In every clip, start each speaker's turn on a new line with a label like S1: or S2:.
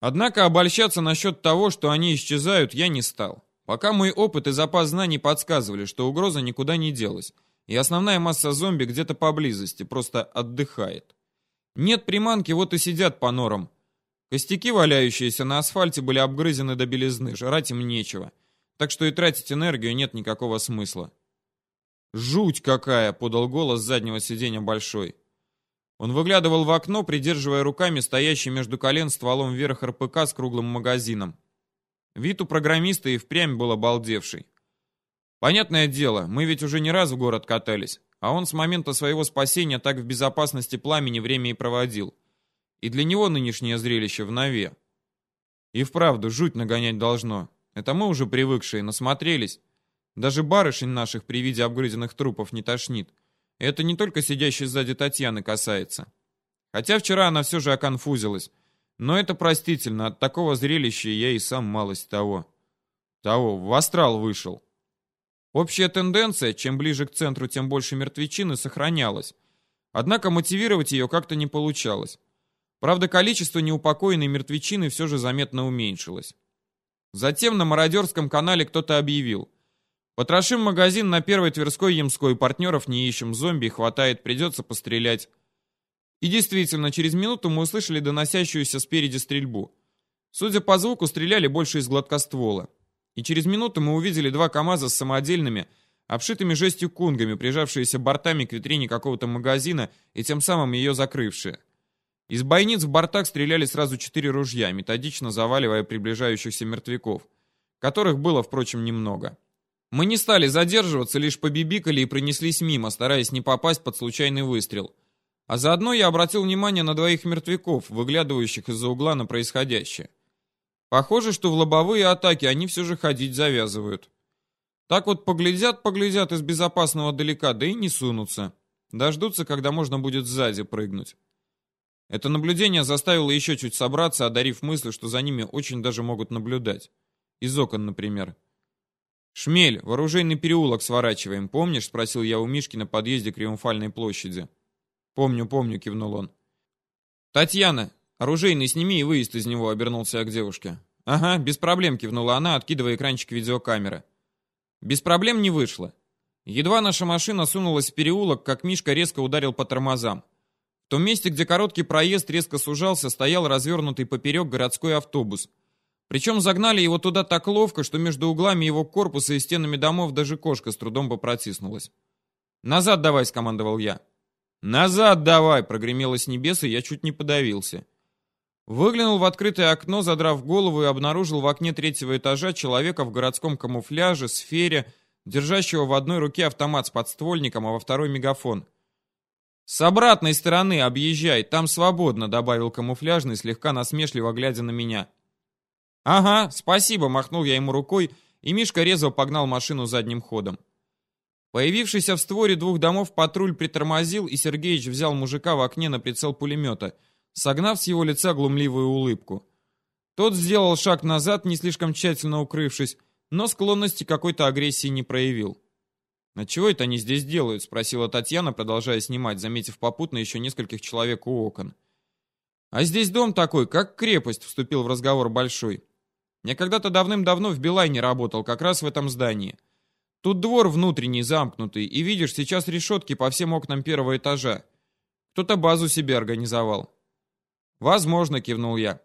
S1: Однако обольщаться насчет того, что они исчезают, я не стал. Пока мой опыт и запас знаний подсказывали, что угроза никуда не делась, и основная масса зомби где-то поблизости, просто отдыхает. Нет приманки, вот и сидят по норам. Костяки, валяющиеся на асфальте, были обгрызены до белизны, жрать им нечего. Так что и тратить энергию нет никакого смысла. «Жуть какая!» — подал голос с заднего сиденья Большой. Он выглядывал в окно, придерживая руками стоящий между колен стволом вверх РПК с круглым магазином. Вид у программиста и впрямь был обалдевший. Понятное дело, мы ведь уже не раз в город катались, а он с момента своего спасения так в безопасности пламени время и проводил. И для него нынешнее зрелище в нове. И вправду, жуть нагонять должно. Это мы уже привыкшие, насмотрелись. Даже барышень наших при виде обгрызенных трупов не тошнит. Это не только сидящей сзади Татьяны касается. Хотя вчера она все же оконфузилась. Но это простительно, от такого зрелища я и сам малость того. Того, в астрал вышел. Общая тенденция, чем ближе к центру, тем больше мертвечины, сохранялась. Однако мотивировать ее как-то не получалось. Правда, количество неупокоенной мертвечины все же заметно уменьшилось. Затем на мародерском канале кто-то объявил. Потрошим магазин на первой Тверской Ямской, партнеров не ищем, зомби хватает, придется пострелять. И действительно, через минуту мы услышали доносящуюся спереди стрельбу. Судя по звуку, стреляли больше из гладкоствола. И через минуту мы увидели два КАМАЗа с самодельными, обшитыми жестью кунгами, прижавшиеся бортами к витрине какого-то магазина и тем самым ее закрывшие. Из бойниц в бортах стреляли сразу четыре ружья, методично заваливая приближающихся мертвяков, которых было, впрочем, немного. Мы не стали задерживаться, лишь побибикали и пронеслись мимо, стараясь не попасть под случайный выстрел. А заодно я обратил внимание на двоих мертвяков, выглядывающих из-за угла на происходящее. Похоже, что в лобовые атаки они все же ходить завязывают. Так вот поглядят-поглядят из безопасного далека, да и не сунутся. Дождутся, когда можно будет сзади прыгнуть. Это наблюдение заставило еще чуть собраться, одарив мысль, что за ними очень даже могут наблюдать. Из окон, например. «Шмель, в оружейный переулок сворачиваем, помнишь?» — спросил я у Мишки на подъезде к Триумфальной площади. «Помню, помню», — кивнул он. «Татьяна, оружейный сними и выезд из него», — обернулся я к девушке. «Ага, без проблем», — кивнула она, откидывая экранчик видеокамеры. Без проблем не вышло. Едва наша машина сунулась в переулок, как Мишка резко ударил по тормозам. В том месте, где короткий проезд резко сужался, стоял развернутый поперек городской автобус — причем загнали его туда так ловко, что между углами его корпуса и стенами домов даже кошка с трудом бы протиснулась. «Назад давай!» — скомандовал я. «Назад давай!» — прогремело с небес, и я чуть не подавился. Выглянул в открытое окно, задрав голову, и обнаружил в окне третьего этажа человека в городском камуфляже, сфере, держащего в одной руке автомат с подствольником, а во второй мегафон. «С обратной стороны объезжай, там свободно», — добавил камуфляжный, слегка насмешливо глядя на меня. «Ага, спасибо», — махнул я ему рукой, и Мишка резво погнал машину задним ходом. Появившийся в створе двух домов патруль притормозил, и Сергеич взял мужика в окне на прицел пулемета, согнав с его лица глумливую улыбку. Тот сделал шаг назад, не слишком тщательно укрывшись, но склонности какой-то агрессии не проявил. «А чего это они здесь делают?» — спросила Татьяна, продолжая снимать, заметив попутно еще нескольких человек у окон. «А здесь дом такой, как крепость», — вступил в разговор Большой. Я когда-то давным-давно в Билайне работал, как раз в этом здании. Тут двор внутренний, замкнутый, и видишь, сейчас решетки по всем окнам первого этажа. Кто-то базу себе организовал. Возможно, кивнул я.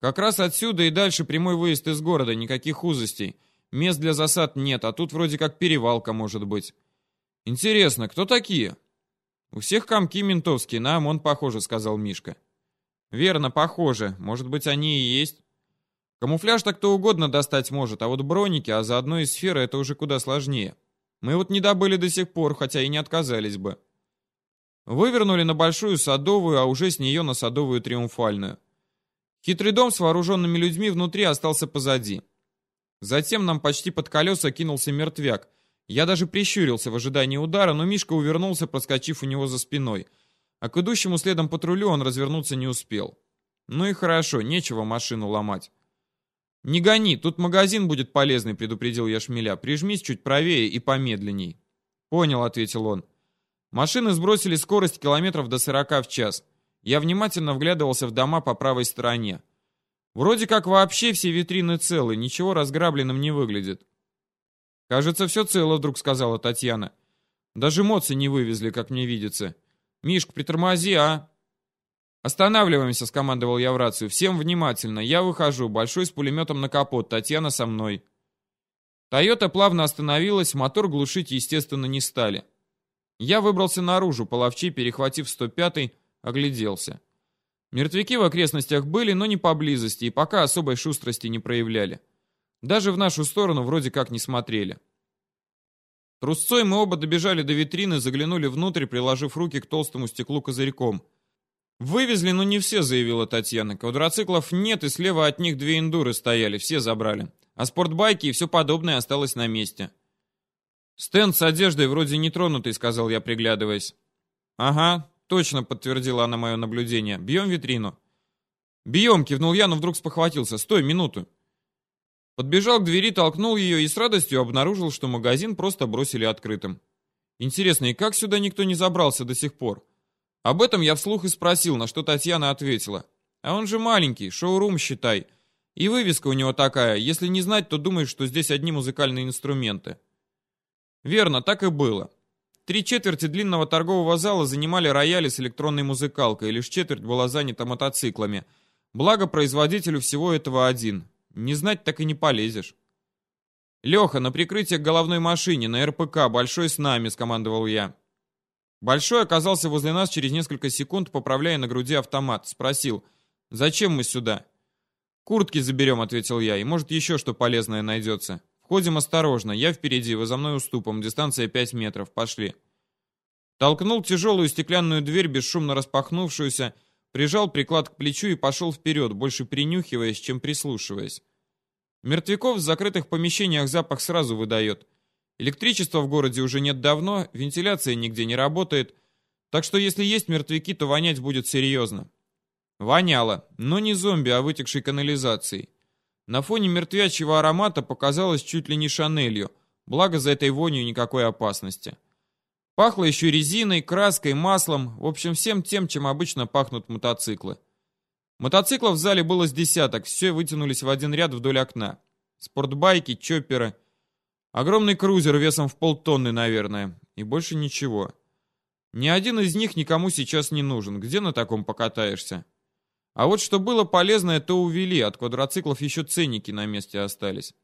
S1: Как раз отсюда и дальше прямой выезд из города, никаких узостей. Мест для засад нет, а тут вроде как перевалка может быть. Интересно, кто такие? У всех комки ментовские, на ОМОН похоже, сказал Мишка. Верно, похоже. Может быть, они и есть. Камуфляж так кто угодно достать может, а вот броники, а заодно и сферы, это уже куда сложнее. Мы вот не добыли до сих пор, хотя и не отказались бы. Вывернули на большую садовую, а уже с нее на садовую триумфальную. Хитрый дом с вооруженными людьми внутри остался позади. Затем нам почти под колеса кинулся мертвяк. Я даже прищурился в ожидании удара, но Мишка увернулся, проскочив у него за спиной. А к идущему следом патрулю он развернуться не успел. Ну и хорошо, нечего машину ломать. «Не гони, тут магазин будет полезный», — предупредил я шмеля. «Прижмись чуть правее и помедленней». «Понял», — ответил он. Машины сбросили скорость километров до 40 в час. Я внимательно вглядывался в дома по правой стороне. Вроде как вообще все витрины целы, ничего разграбленным не выглядит. «Кажется, все цело», — вдруг сказала Татьяна. «Даже моцы не вывезли, как мне видится. Мишка, притормози, а!» «Останавливаемся», — скомандовал я в рацию. «Всем внимательно. Я выхожу. Большой с пулеметом на капот. Татьяна со мной». Тойота плавно остановилась, мотор глушить, естественно, не стали. Я выбрался наружу, половчи, перехватив 105-й, огляделся. Мертвяки в окрестностях были, но не поблизости, и пока особой шустрости не проявляли. Даже в нашу сторону вроде как не смотрели. Трусцой мы оба добежали до витрины, заглянули внутрь, приложив руки к толстому стеклу козырьком. «Вывезли, но не все», — заявила Татьяна. «Квадроциклов нет, и слева от них две эндуры стояли, все забрали. А спортбайки и все подобное осталось на месте». «Стенд с одеждой вроде не тронутый», — сказал я, приглядываясь. «Ага, точно», — подтвердила она мое наблюдение. «Бьем витрину». «Бьем», — кивнул я, но вдруг спохватился. «Стой, минуту». Подбежал к двери, толкнул ее и с радостью обнаружил, что магазин просто бросили открытым. Интересно, и как сюда никто не забрался до сих пор? Об этом я вслух и спросил, на что Татьяна ответила. А он же маленький, шоурум считай. И вывеска у него такая, если не знать, то думаешь, что здесь одни музыкальные инструменты. Верно, так и было. Три четверти длинного торгового зала занимали рояли с электронной музыкалкой, и лишь четверть была занята мотоциклами. Благо производителю всего этого один. Не знать так и не полезешь. «Леха, на прикрытие к головной машине, на РПК, Большой с нами», — скомандовал я. Большой оказался возле нас через несколько секунд, поправляя на груди автомат. Спросил, «Зачем мы сюда?» «Куртки заберем», — ответил я, «и может еще что полезное найдется. Входим осторожно, я впереди, вы за мной уступом, дистанция 5 метров, пошли». Толкнул тяжелую стеклянную дверь, бесшумно распахнувшуюся, прижал приклад к плечу и пошел вперед, больше принюхиваясь, чем прислушиваясь. Мертвяков в закрытых помещениях запах сразу выдает. Электричества в городе уже нет давно, вентиляция нигде не работает, так что если есть мертвяки, то вонять будет серьезно. Воняло, но не зомби, а вытекшей канализацией. На фоне мертвячьего аромата показалось чуть ли не шанелью, благо за этой вонью никакой опасности. Пахло еще резиной, краской, маслом, в общем, всем тем, чем обычно пахнут мотоциклы. Мотоциклов в зале было с десяток, все вытянулись в один ряд вдоль окна. Спортбайки, чопперы. Огромный крузер весом в полтонны, наверное. И больше ничего. Ни один из них никому сейчас не нужен. Где на таком покатаешься? А вот что было полезное, то увели. От квадроциклов еще ценники на месте остались.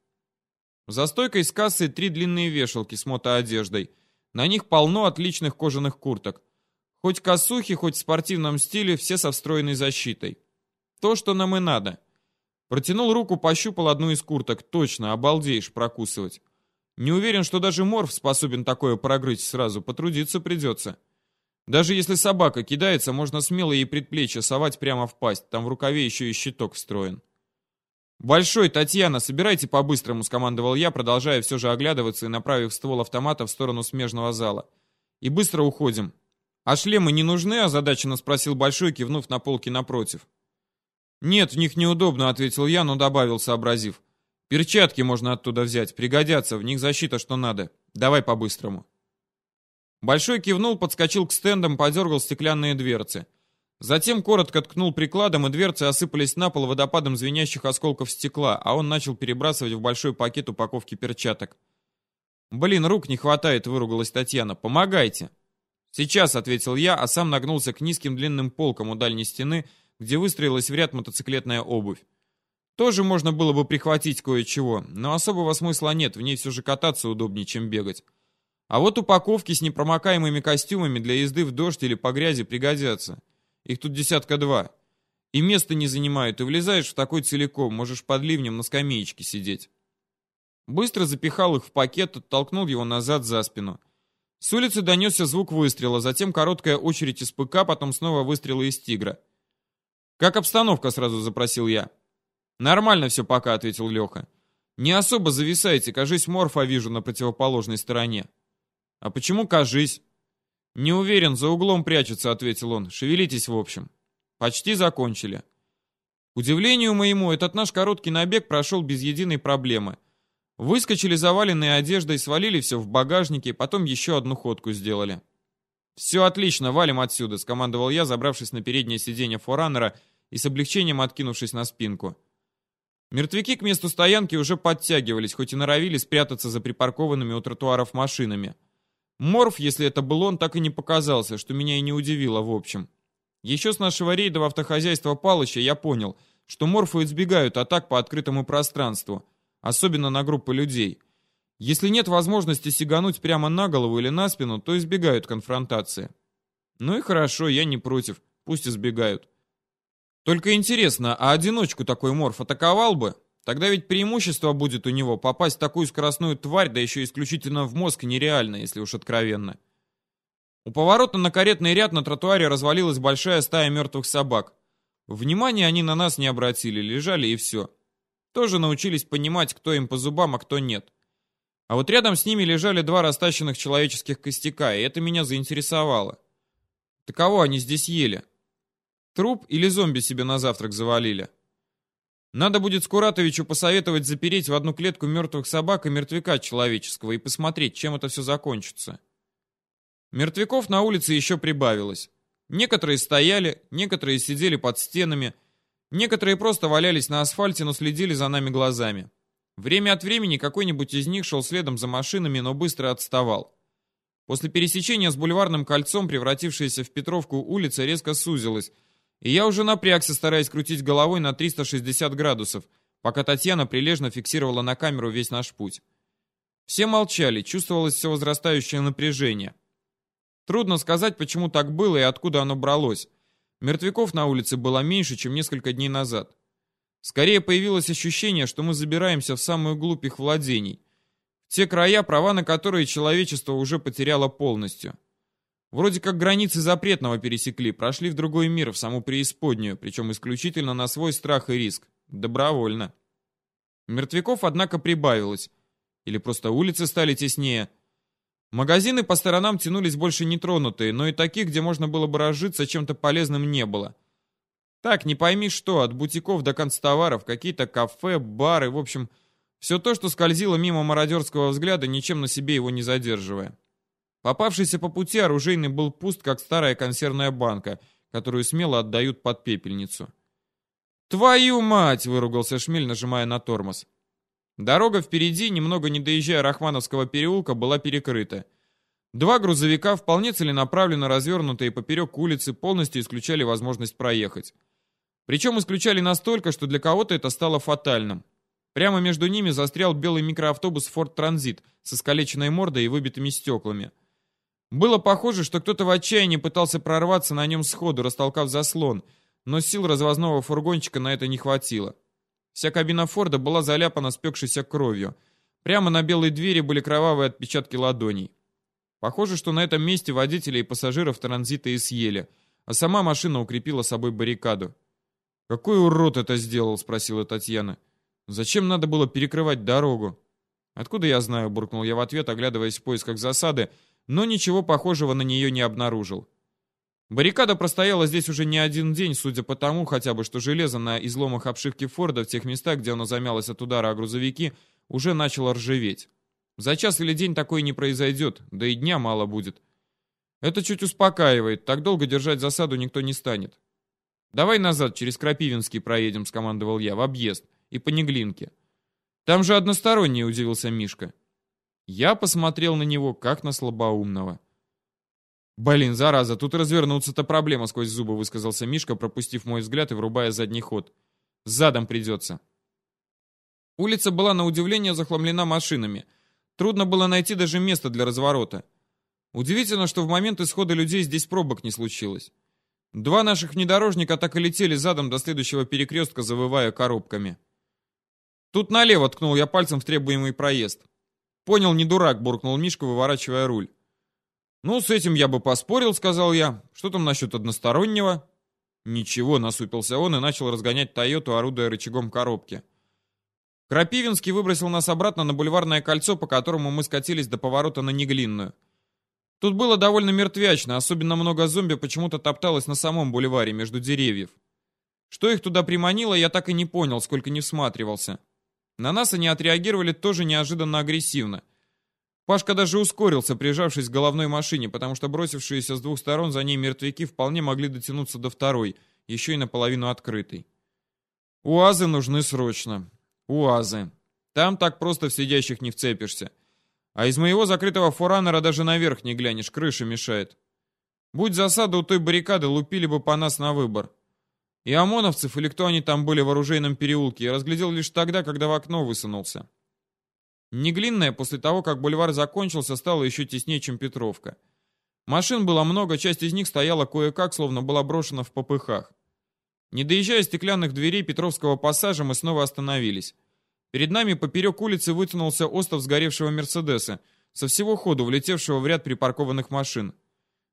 S1: За стойкой с кассой три длинные вешалки с мотоодеждой – на них полно отличных кожаных курток. Хоть косухи, хоть в спортивном стиле, все со встроенной защитой. То, что нам и надо. Протянул руку, пощупал одну из курток. Точно, обалдеешь прокусывать. Не уверен, что даже морф способен такое прогрызть сразу. Потрудиться придется. Даже если собака кидается, можно смело ей предплечье совать прямо в пасть. Там в рукаве еще и щиток встроен. «Большой, Татьяна, собирайте по-быстрому», — скомандовал я, продолжая все же оглядываться и направив ствол автомата в сторону смежного зала. «И быстро уходим». «А шлемы не нужны?» — озадаченно спросил Большой, кивнув на полки напротив. «Нет, в них неудобно», — ответил я, но добавил, сообразив. «Перчатки можно оттуда взять, пригодятся, в них защита что надо. Давай по-быстрому». Большой кивнул, подскочил к стендам, подергал стеклянные дверцы. Затем коротко ткнул прикладом, и дверцы осыпались на пол водопадом звенящих осколков стекла, а он начал перебрасывать в большой пакет упаковки перчаток. «Блин, рук не хватает», — выругалась Татьяна. «Помогайте». «Сейчас», — ответил я, а сам нагнулся к низким длинным полкам у дальней стены, где выстроилась в ряд мотоциклетная обувь. Тоже можно было бы прихватить кое-чего, но особого смысла нет, в ней все же кататься удобнее, чем бегать. А вот упаковки с непромокаемыми костюмами для езды в дождь или по грязи пригодятся. Их тут десятка два. И места не занимают, и влезаешь в такой целиком, можешь под ливнем на скамеечке сидеть. Быстро запихал их в пакет, оттолкнул его назад за спину. С улицы донесся звук выстрела, затем короткая очередь из ПК, потом снова выстрелы из «Тигра». «Как обстановка?» — сразу запросил я. «Нормально все пока», — ответил Леха. «Не особо зависайте, кажись, морфа вижу на противоположной стороне». «А почему кажись?» «Не уверен, за углом прячется», — ответил он. «Шевелитесь, в общем». «Почти закончили». К удивлению моему, этот наш короткий набег прошел без единой проблемы. Выскочили заваленные одеждой, свалили все в багажнике, потом еще одну ходку сделали. «Все отлично, валим отсюда», — скомандовал я, забравшись на переднее сиденье форанера и с облегчением откинувшись на спинку. Мертвяки к месту стоянки уже подтягивались, хоть и норовили спрятаться за припаркованными у тротуаров машинами. Морф, если это был он, так и не показался, что меня и не удивило в общем. Еще с нашего рейда в автохозяйство Палыча я понял, что морфы избегают атак по открытому пространству, особенно на группы людей. Если нет возможности сигануть прямо на голову или на спину, то избегают конфронтации. Ну и хорошо, я не против, пусть избегают. Только интересно, а одиночку такой морф атаковал бы? Тогда ведь преимущество будет у него попасть в такую скоростную тварь, да еще исключительно в мозг, нереально, если уж откровенно. У поворота на каретный ряд на тротуаре развалилась большая стая мертвых собак. Внимания они на нас не обратили, лежали и все. Тоже научились понимать, кто им по зубам, а кто нет. А вот рядом с ними лежали два растащенных человеческих костяка, и это меня заинтересовало. Так кого они здесь ели? Труп или зомби себе на завтрак завалили? Надо будет Скуратовичу посоветовать запереть в одну клетку мертвых собак и мертвяка человеческого и посмотреть, чем это все закончится. Мертвяков на улице еще прибавилось. Некоторые стояли, некоторые сидели под стенами, некоторые просто валялись на асфальте, но следили за нами глазами. Время от времени какой-нибудь из них шел следом за машинами, но быстро отставал. После пересечения с бульварным кольцом, превратившаяся в Петровку улица резко сузилась, и я уже напрягся, стараясь крутить головой на 360 градусов, пока Татьяна прилежно фиксировала на камеру весь наш путь. Все молчали, чувствовалось все возрастающее напряжение. Трудно сказать, почему так было и откуда оно бралось. Мертвяков на улице было меньше, чем несколько дней назад. Скорее появилось ощущение, что мы забираемся в самую глубь их владений. Те края, права на которые человечество уже потеряло полностью. Вроде как границы запретного пересекли, прошли в другой мир, в саму преисподнюю, причем исключительно на свой страх и риск. Добровольно. Мертвяков, однако, прибавилось. Или просто улицы стали теснее. Магазины по сторонам тянулись больше нетронутые, но и таких, где можно было бы разжиться чем-то полезным, не было. Так, не пойми что, от бутиков до концтоваров, какие-то кафе, бары, в общем, все то, что скользило мимо мародерского взгляда, ничем на себе его не задерживая. Попавшийся по пути оружейный был пуст, как старая консервная банка, которую смело отдают под пепельницу. «Твою мать!» — выругался Шмель, нажимая на тормоз. Дорога впереди, немного не доезжая Рахмановского переулка, была перекрыта. Два грузовика, вполне целенаправленно развернутые поперек улицы, полностью исключали возможность проехать. Причем исключали настолько, что для кого-то это стало фатальным. Прямо между ними застрял белый микроавтобус Ford Transit с искалеченной мордой и выбитыми стеклами. Было похоже, что кто-то в отчаянии пытался прорваться на нем сходу, растолкав заслон, но сил развозного фургончика на это не хватило. Вся кабина Форда была заляпана спекшейся кровью. Прямо на белой двери были кровавые отпечатки ладоней. Похоже, что на этом месте водителей и пассажиров транзита и съели, а сама машина укрепила собой баррикаду. «Какой урод это сделал?» — спросила Татьяна. «Зачем надо было перекрывать дорогу?» «Откуда я знаю?» — буркнул я в ответ, оглядываясь в поисках засады, но ничего похожего на нее не обнаружил. Баррикада простояла здесь уже не один день, судя по тому, хотя бы, что железо на изломах обшивки Форда в тех местах, где оно замялось от удара о грузовики, уже начало ржаветь. За час или день такое не произойдет, да и дня мало будет. Это чуть успокаивает, так долго держать засаду никто не станет. «Давай назад, через Крапивинский проедем», — скомандовал я, — «в объезд, и по Неглинке». «Там же односторонний», — удивился Мишка. Я посмотрел на него, как на слабоумного. «Блин, зараза, тут развернуться-то проблема», — сквозь зубы высказался Мишка, пропустив мой взгляд и врубая задний ход. «Задом придется». Улица была на удивление захламлена машинами. Трудно было найти даже место для разворота. Удивительно, что в момент исхода людей здесь пробок не случилось. Два наших внедорожника так и летели задом до следующего перекрестка, завывая коробками. «Тут налево!» — ткнул я пальцем в требуемый проезд. «Понял, не дурак», — буркнул Мишка, выворачивая руль. «Ну, с этим я бы поспорил», — сказал я. «Что там насчет одностороннего?» «Ничего», — насупился он и начал разгонять Тойоту, орудуя рычагом коробки. Крапивинский выбросил нас обратно на бульварное кольцо, по которому мы скатились до поворота на Неглинную. Тут было довольно мертвячно, особенно много зомби почему-то топталось на самом бульваре, между деревьев. Что их туда приманило, я так и не понял, сколько не всматривался. На нас они отреагировали тоже неожиданно агрессивно. Пашка даже ускорился, прижавшись к головной машине, потому что бросившиеся с двух сторон за ней мертвяки вполне могли дотянуться до второй, еще и наполовину открытой. «УАЗы нужны срочно. УАЗы. Там так просто в сидящих не вцепишься. А из моего закрытого форанера даже наверх не глянешь, крыша мешает. Будь засада у той баррикады, лупили бы по нас на выбор. И ОМОНовцев, или кто они там были в оружейном переулке, я разглядел лишь тогда, когда в окно высунулся. Неглинная после того, как бульвар закончился, стала еще теснее, чем Петровка. Машин было много, часть из них стояла кое-как, словно была брошена в попыхах. Не доезжая стеклянных дверей Петровского пассажа, мы снова остановились. Перед нами поперек улицы вытянулся остов сгоревшего Мерседеса, со всего ходу влетевшего в ряд припаркованных машин.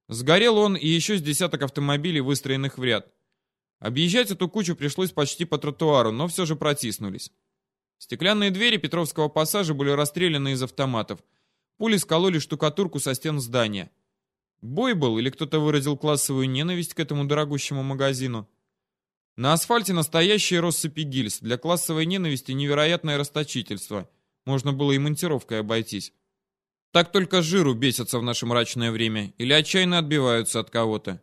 S1: Сгорел он и еще с десяток автомобилей, выстроенных в ряд. Объезжать эту кучу пришлось почти по тротуару, но все же протиснулись. Стеклянные двери Петровского пассажа были расстреляны из автоматов. Пули скололи штукатурку со стен здания. Бой был или кто-то выразил классовую ненависть к этому дорогущему магазину? На асфальте настоящие россыпи гильз. Для классовой ненависти невероятное расточительство. Можно было и монтировкой обойтись. Так только жиру бесятся в наше мрачное время или отчаянно отбиваются от кого-то.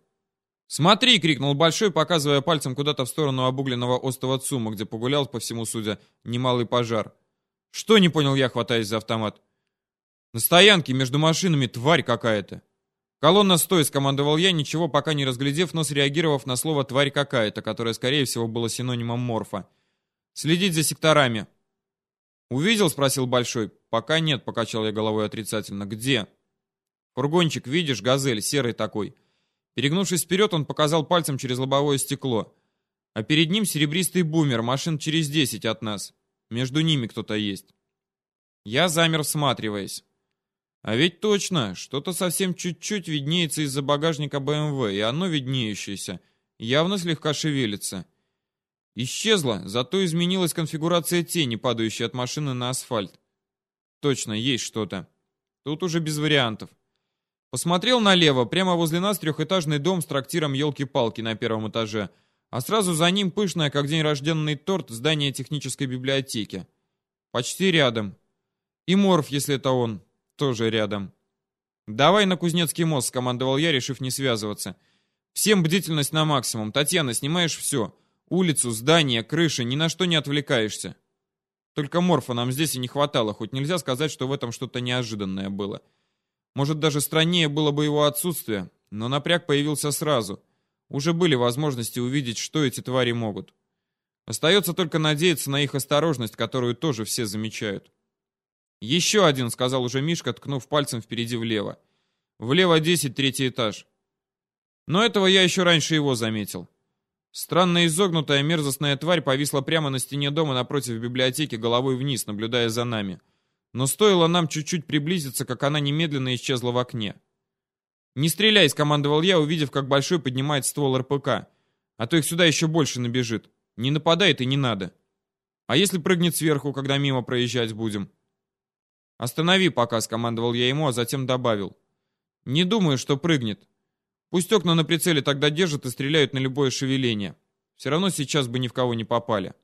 S1: «Смотри!» — крикнул Большой, показывая пальцем куда-то в сторону обугленного остова ЦУМа, где погулял, по всему судя, немалый пожар. «Что?» — не понял я, хватаясь за автомат. «На стоянке между машинами тварь какая-то». «Колонна, стой!» — скомандовал я, ничего пока не разглядев, но среагировав на слово «тварь какая-то», которое, скорее всего, было синонимом морфа. «Следить за секторами». «Увидел?» — спросил Большой. «Пока нет», — покачал я головой отрицательно. «Где?» «Фургончик, видишь, газель, серый такой». Перегнувшись вперед, он показал пальцем через лобовое стекло. А перед ним серебристый бумер, машин через десять от нас. Между ними кто-то есть. Я замер, всматриваясь. А ведь точно, что-то совсем чуть-чуть виднеется из-за багажника БМВ, и оно виднеющееся, явно слегка шевелится. Исчезла, зато изменилась конфигурация тени, падающей от машины на асфальт. Точно, есть что-то. Тут уже без вариантов. Посмотрел налево, прямо возле нас трехэтажный дом с трактиром елки-палки на первом этаже, а сразу за ним пышное, как день рожденный торт, здание технической библиотеки. Почти рядом. И Морф, если это он, тоже рядом. «Давай на Кузнецкий мост», — скомандовал я, решив не связываться. «Всем бдительность на максимум. Татьяна, снимаешь все. Улицу, здание, крыши, ни на что не отвлекаешься. Только морфа нам здесь и не хватало, хоть нельзя сказать, что в этом что-то неожиданное было. Может, даже страннее было бы его отсутствие, но напряг появился сразу. Уже были возможности увидеть, что эти твари могут. Остается только надеяться на их осторожность, которую тоже все замечают. «Еще один», — сказал уже Мишка, ткнув пальцем впереди влево. «Влево десять, третий этаж». Но этого я еще раньше его заметил. Странно изогнутая мерзостная тварь повисла прямо на стене дома напротив библиотеки головой вниз, наблюдая за нами. Но стоило нам чуть-чуть приблизиться, как она немедленно исчезла в окне. «Не стреляй!» — скомандовал я, увидев, как Большой поднимает ствол РПК. «А то их сюда еще больше набежит. Не нападает и не надо. А если прыгнет сверху, когда мимо проезжать будем?» «Останови пока», — скомандовал я ему, а затем добавил. «Не думаю, что прыгнет. Пусть окна на прицеле тогда держат и стреляют на любое шевеление. Все равно сейчас бы ни в кого не попали.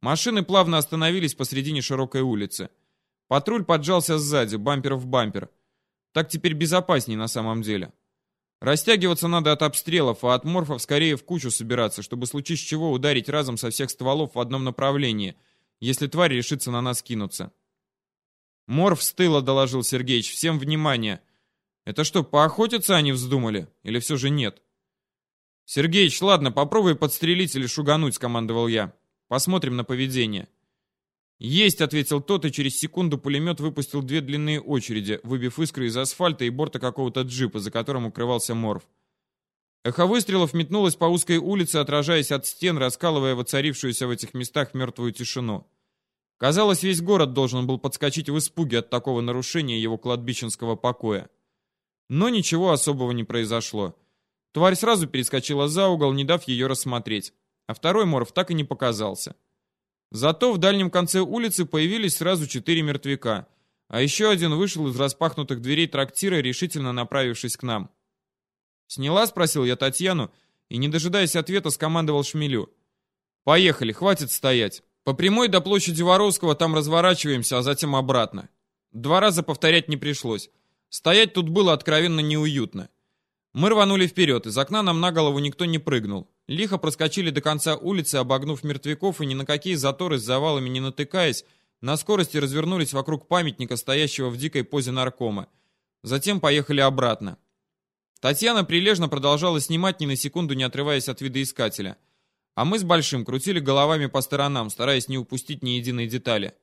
S1: Машины плавно остановились посредине широкой улицы. Патруль поджался сзади, бампер в бампер. Так теперь безопасней на самом деле. Растягиваться надо от обстрелов, а от морфов скорее в кучу собираться, чтобы случись чего ударить разом со всех стволов в одном направлении, если тварь решится на нас кинуться. Морф с тыла, доложил Сергеич. Всем внимание. Это что, поохотиться они вздумали? Или все же нет? Сергеич, ладно, попробуй подстрелить или шугануть, скомандовал я. Посмотрим на поведение. «Есть», — ответил тот, и через секунду пулемет выпустил две длинные очереди, выбив искры из асфальта и борта какого-то джипа, за которым укрывался морф. Эхо выстрелов метнулось по узкой улице, отражаясь от стен, раскалывая воцарившуюся в этих местах мертвую тишину. Казалось, весь город должен был подскочить в испуге от такого нарушения его кладбищенского покоя. Но ничего особого не произошло. Тварь сразу перескочила за угол, не дав ее рассмотреть. А второй морф так и не показался. Зато в дальнем конце улицы появились сразу четыре мертвяка. А еще один вышел из распахнутых дверей трактира, решительно направившись к нам. «Сняла?» — спросил я Татьяну, и, не дожидаясь ответа, скомандовал Шмелю. «Поехали, хватит стоять. По прямой до площади Воровского там разворачиваемся, а затем обратно». Два раза повторять не пришлось. Стоять тут было откровенно неуютно. Мы рванули вперед, из окна нам на голову никто не прыгнул. Лихо проскочили до конца улицы, обогнув мертвяков и ни на какие заторы с завалами не натыкаясь, на скорости развернулись вокруг памятника, стоящего в дикой позе наркома. Затем поехали обратно. Татьяна прилежно продолжала снимать, ни на секунду не отрываясь от видоискателя. А мы с Большим крутили головами по сторонам, стараясь не упустить ни единой детали.